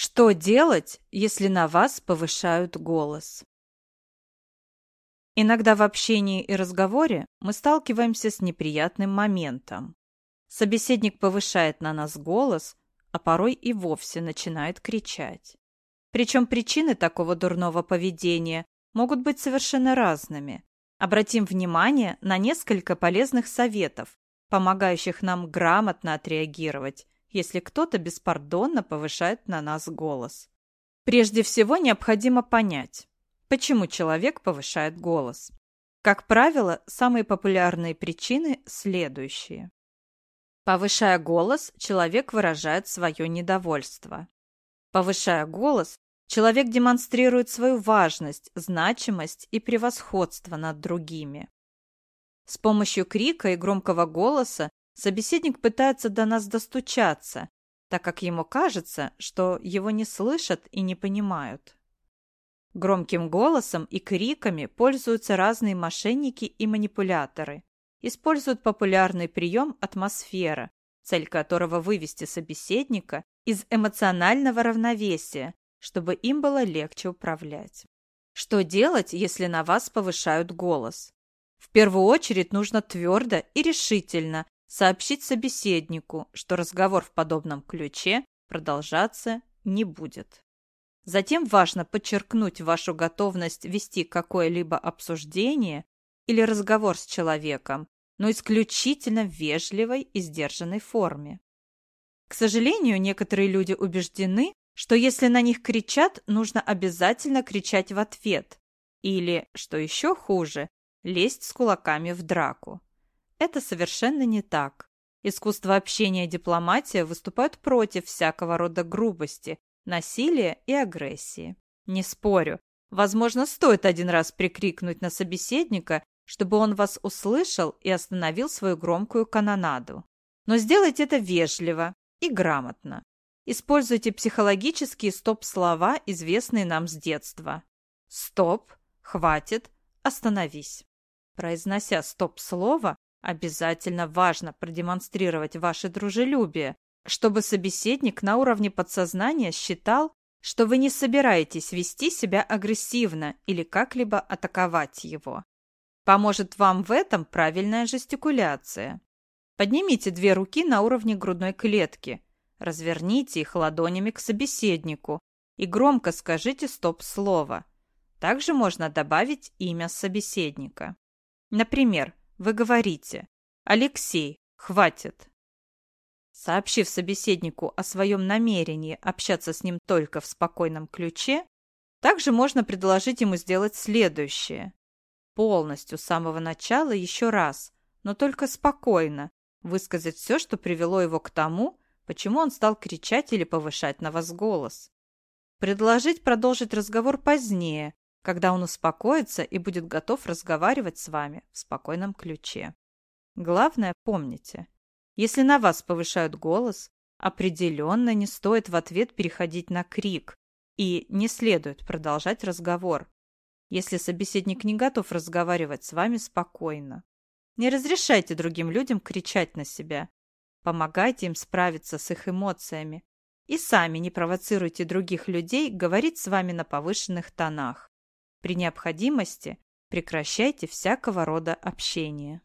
Что делать, если на вас повышают голос? Иногда в общении и разговоре мы сталкиваемся с неприятным моментом. Собеседник повышает на нас голос, а порой и вовсе начинает кричать. Причем причины такого дурного поведения могут быть совершенно разными. Обратим внимание на несколько полезных советов, помогающих нам грамотно отреагировать если кто-то беспардонно повышает на нас голос. Прежде всего необходимо понять, почему человек повышает голос. Как правило, самые популярные причины следующие. Повышая голос, человек выражает свое недовольство. Повышая голос, человек демонстрирует свою важность, значимость и превосходство над другими. С помощью крика и громкого голоса Собеседник пытается до нас достучаться, так как ему кажется, что его не слышат и не понимают. Громким голосом и криками пользуются разные мошенники и манипуляторы. Используют популярный прием «атмосфера», цель которого вывести собеседника из эмоционального равновесия, чтобы им было легче управлять. Что делать, если на вас повышают голос? В первую очередь нужно твердо и решительно сообщить собеседнику, что разговор в подобном ключе продолжаться не будет. Затем важно подчеркнуть вашу готовность вести какое-либо обсуждение или разговор с человеком, но исключительно в вежливой и сдержанной форме. К сожалению, некоторые люди убеждены, что если на них кричат, нужно обязательно кричать в ответ или, что еще хуже, лезть с кулаками в драку. Это совершенно не так. Искусство общения и дипломатия выступают против всякого рода грубости, насилия и агрессии. Не спорю. Возможно, стоит один раз прикрикнуть на собеседника, чтобы он вас услышал и остановил свою громкую канонаду. Но сделайте это вежливо и грамотно. Используйте психологические стоп-слова, известные нам с детства. «Стоп», «Хватит», «Остановись». Произнося стоп-слово, Обязательно важно продемонстрировать ваше дружелюбие, чтобы собеседник на уровне подсознания считал, что вы не собираетесь вести себя агрессивно или как-либо атаковать его. Поможет вам в этом правильная жестикуляция. Поднимите две руки на уровне грудной клетки, разверните их ладонями к собеседнику и громко скажите стоп-слово. Также можно добавить имя собеседника. Например, вы говорите «Алексей, хватит». Сообщив собеседнику о своем намерении общаться с ним только в спокойном ключе, также можно предложить ему сделать следующее. Полностью с самого начала еще раз, но только спокойно, высказать все, что привело его к тому, почему он стал кричать или повышать на вас голос. Предложить продолжить разговор позднее, когда он успокоится и будет готов разговаривать с вами в спокойном ключе. Главное, помните, если на вас повышают голос, определенно не стоит в ответ переходить на крик и не следует продолжать разговор, если собеседник не готов разговаривать с вами спокойно. Не разрешайте другим людям кричать на себя. Помогайте им справиться с их эмоциями. И сами не провоцируйте других людей говорить с вами на повышенных тонах. При необходимости прекращайте всякого рода общение.